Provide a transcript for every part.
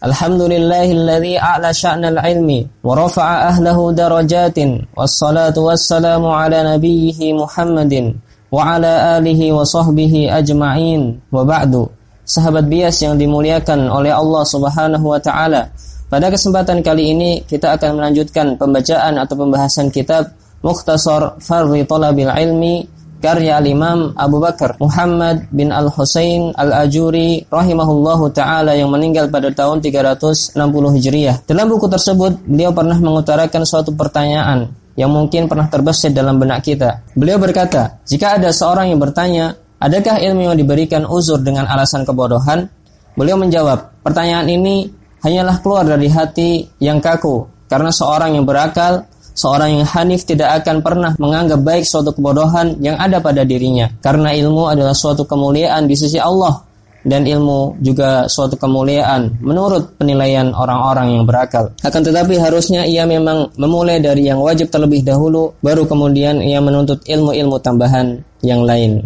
Alhamdulillahilladzi a'la sya'nal ilmi wa rafa'a ahlahu darajatin wassalatu wassalamu ala nabiyhi Muhammadin wa ala alihi wa sahbihi ajma'in wa ba'du. Sahabat bias yang dimuliakan oleh Allah Subhanahu wa taala. Pada kesempatan kali ini kita akan melanjutkan pembacaan atau pembahasan kitab Mukhtasar Fardhi Talabil Ilmi karya Al-Imam Abu Bakar Muhammad bin Al-Husain Al-Ajuri rahimahullahu taala yang meninggal pada tahun 360 Hijriah. Dalam buku tersebut, beliau pernah mengutarakan suatu pertanyaan yang mungkin pernah terbesit dalam benak kita. Beliau berkata, jika ada seorang yang bertanya, adakah ilmu yang diberikan uzur dengan alasan kebodohan? Beliau menjawab, pertanyaan ini hanyalah keluar dari hati yang kaku karena seorang yang berakal seorang yang hanif tidak akan pernah menganggap baik suatu kebodohan yang ada pada dirinya karena ilmu adalah suatu kemuliaan di sisi Allah dan ilmu juga suatu kemuliaan menurut penilaian orang-orang yang berakal. Akan tetapi harusnya ia memang memulai dari yang wajib terlebih dahulu baru kemudian ia menuntut ilmu-ilmu tambahan yang lain.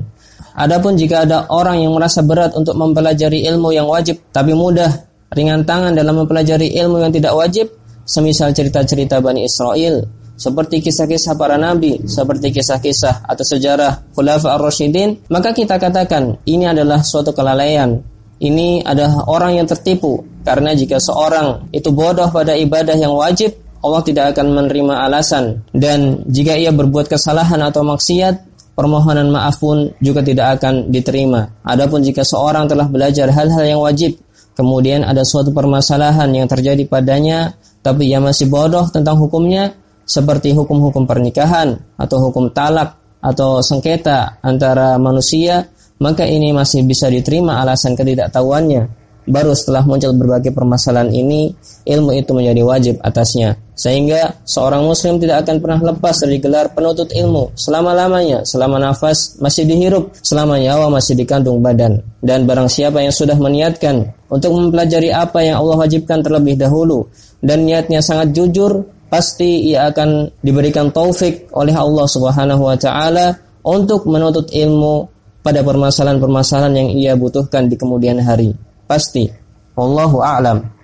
Adapun jika ada orang yang merasa berat untuk mempelajari ilmu yang wajib tapi mudah ringan tangan dalam mempelajari ilmu yang tidak wajib, semisal cerita-cerita Bani Israel seperti kisah-kisah para nabi, seperti kisah-kisah atau sejarah Khulafa ar-Rasyidin, maka kita katakan ini adalah suatu kelalaian. Ini adalah orang yang tertipu karena jika seorang itu bodoh pada ibadah yang wajib, Allah tidak akan menerima alasan dan jika ia berbuat kesalahan atau maksiat, permohonan maaf pun juga tidak akan diterima. Adapun jika seorang telah belajar hal-hal yang wajib, kemudian ada suatu permasalahan yang terjadi padanya, tapi ia masih bodoh tentang hukumnya, seperti hukum-hukum pernikahan atau hukum talak atau sengketa antara manusia, maka ini masih bisa diterima alasan ketidaktahuannya. Baru setelah muncul berbagai permasalahan ini, ilmu itu menjadi wajib atasnya. Sehingga seorang muslim tidak akan pernah lepas dari gelar penuntut ilmu selama-lamanya, selama nafas masih dihirup, selama nyawa masih dikandung badan. Dan barang siapa yang sudah meniatkan untuk mempelajari apa yang Allah wajibkan terlebih dahulu dan niatnya sangat jujur, pasti ia akan diberikan taufik oleh Allah Subhanahu wa taala untuk menuntut ilmu pada permasalahan-permasalahan yang ia butuhkan di kemudian hari. Pasti. Wallahu a'lam.